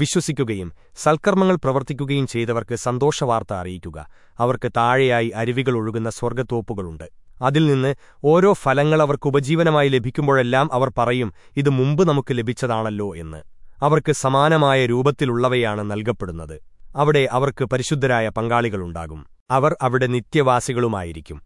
വിശ്വസിക്കുകയും സൽക്കർമ്മങ്ങൾ പ്രവർത്തിക്കുകയും ചെയ്തവർക്ക് സന്തോഷവാർത്ത അറിയിക്കുക. അവർക്ക് താഴെയായി അരുവികൾ ഒഴുകുന്ന സ്വർഗത്തോപ്പുകളുണ്ട്. അതിൽ നിന്ന് ഓരോ ഫലങ്ങൾ അവർക്ക് ഉപജീവനമായി ലഭിക്കുമ്പോഴെല്ലാം അവർ പറയും ഇത് മുമ്പ് നമുക്ക് ലഭിച്ചതാണല്ലോ എന്ന്. അവർക്ക് സമാനമായ രൂപത്തിലുള്ളവയാണ് നൽകപ്പെടുന്നത്. അവിടെ അവർക്ക് പരിശുദ്ധരായ പങ്കാളികളുണ്ടാകും. അവർ അവിടെ നിത്യവാസികളുമായിരിക്കും.